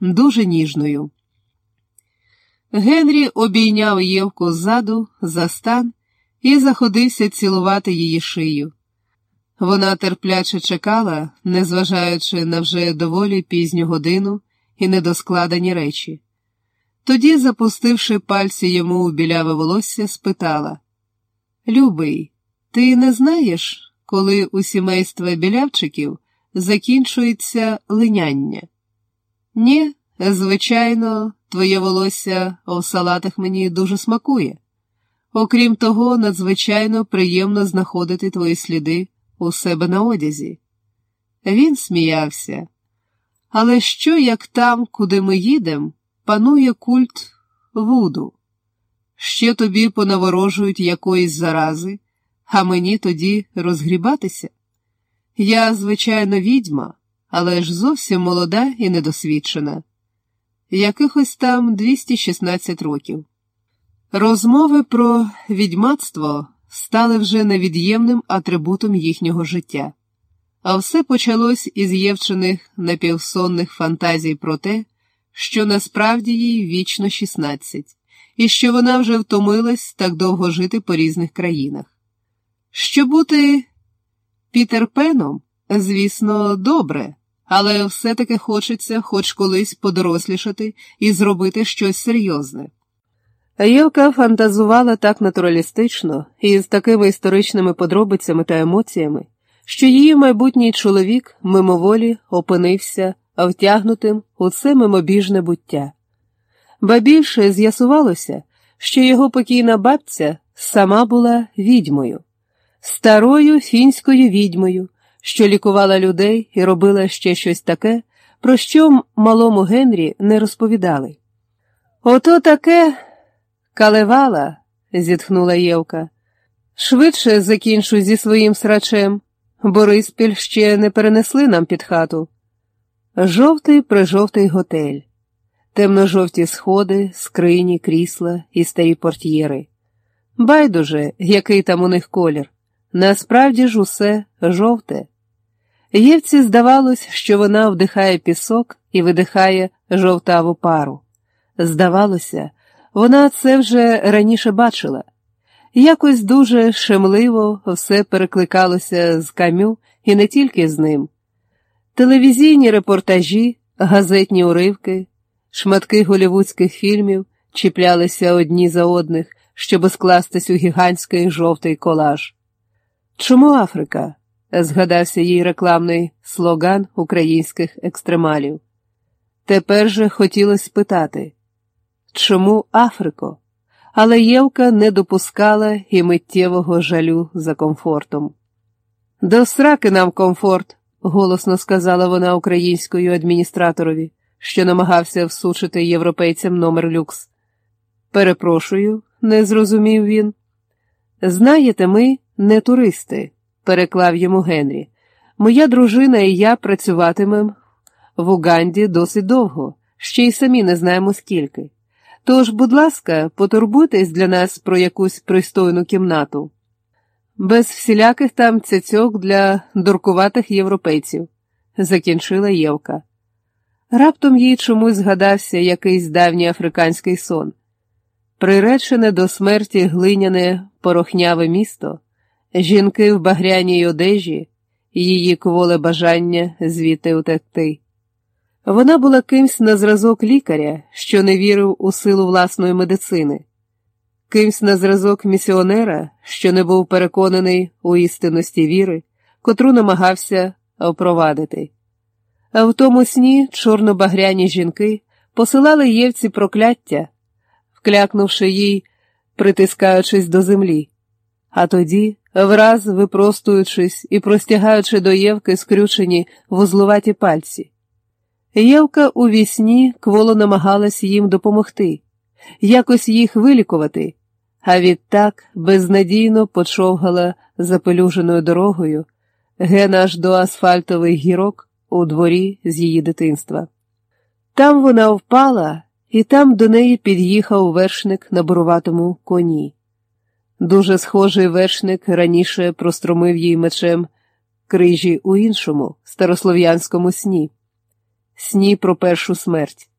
дуже ніжною. Генрі обійняв Євку ззаду, за стан і заходився цілувати її шию. Вона терпляче чекала, незважаючи на вже доволі пізню годину і недоскладені речі. Тоді, запустивши пальці йому у біляве волосся, спитала Любий, ти не знаєш, коли у сімейства білявчиків закінчується линяння? Ні, звичайно, твоє волосся у салатах мені дуже смакує. Окрім того, надзвичайно приємно знаходити твої сліди у себе на одязі. Він сміявся. Але що, як там, куди ми їдемо, панує культ вуду? Ще тобі понаворожують якоїсь зарази, а мені тоді розгрібатися? Я, звичайно, відьма, але ж зовсім молода і недосвідчена. Якихось там 216 років. Розмови про відьмацтво стали вже невід'ємним атрибутом їхнього життя, а все почалось із Євчених напівсонних фантазій про те, що насправді їй вічно 16, і що вона вже втомилась так довго жити по різних країнах. Що бути Пітер Пеном, звісно, добре, але все-таки хочеться хоч колись подорослішати і зробити щось серйозне. Євка фантазувала так натуралістично і з такими історичними подробицями та емоціями, що її майбутній чоловік мимоволі опинився втягнутим у це мимобіжне буття. Ба більше з'ясувалося, що його покійна бабця сама була відьмою, старою фінською відьмою, що лікувала людей і робила ще щось таке, про що малому Генрі не розповідали. Ото таке. Калевала, зітхнула Євка. Швидше закінчу зі своїм срачем. Бориспіль ще не перенесли нам під хату. Жовтий прижовтий готель, темно-жовті сходи, скрині, крісла і старі портьєри. Байдуже, який там у них колір. Насправді ж усе жовте. Євці здавалось, що вона вдихає пісок і видихає жовтаву пару. Здавалося, вона це вже раніше бачила. Якось дуже шемливо все перекликалося з камю і не тільки з ним. Телевізійні репортажі, газетні уривки, шматки голівудських фільмів чіплялися одні за одних, щоб скластись у гігантський жовтий колаж. Чому Африка? згадався їй рекламний слоган українських екстремалів. Тепер же хотілося спитати. Чому Африко? Але Євка не допускала і миттєвого жалю за комфортом. До сраки нам комфорт, голосно сказала вона українською адміністраторові, що намагався всучити європейцям номер люкс. Перепрошую, не зрозумів він. Знаєте, ми не туристи, переклав йому Генрі. Моя дружина і я працюватимемо в Уганді досить довго, ще й самі не знаємо скільки. Тож, будь ласка, потурбуйтесь для нас про якусь пристойну кімнату, без всіляких там цяцьок для дуркуватих європейців, закінчила Євка. Раптом їй чомусь згадався якийсь давній африканський сон. Приречене до смерті глиняне порохняве місто, жінки в багряній одежі, її кволе бажання звідти утекти. Вона була кимсь на зразок лікаря, що не вірив у силу власної медицини, кимсь на зразок місіонера, що не був переконаний у істинності віри, котру намагався впровадити. А в тому сні чорнобагряні жінки посилали Євці прокляття, вклякнувши їй, притискаючись до землі, а тоді, враз випростуючись і простягаючи до Євки скрючені вузлуваті пальці. Євка у вісні кволо намагалась їм допомогти, якось їх вилікувати, а відтак безнадійно почовгала запелюженою дорогою, ген аж до асфальтових гірок у дворі з її дитинства. Там вона впала, і там до неї під'їхав вершник на буруватому коні. Дуже схожий вершник раніше простромив їй мечем крижі у іншому старослов'янському сні. сні про першу смерть.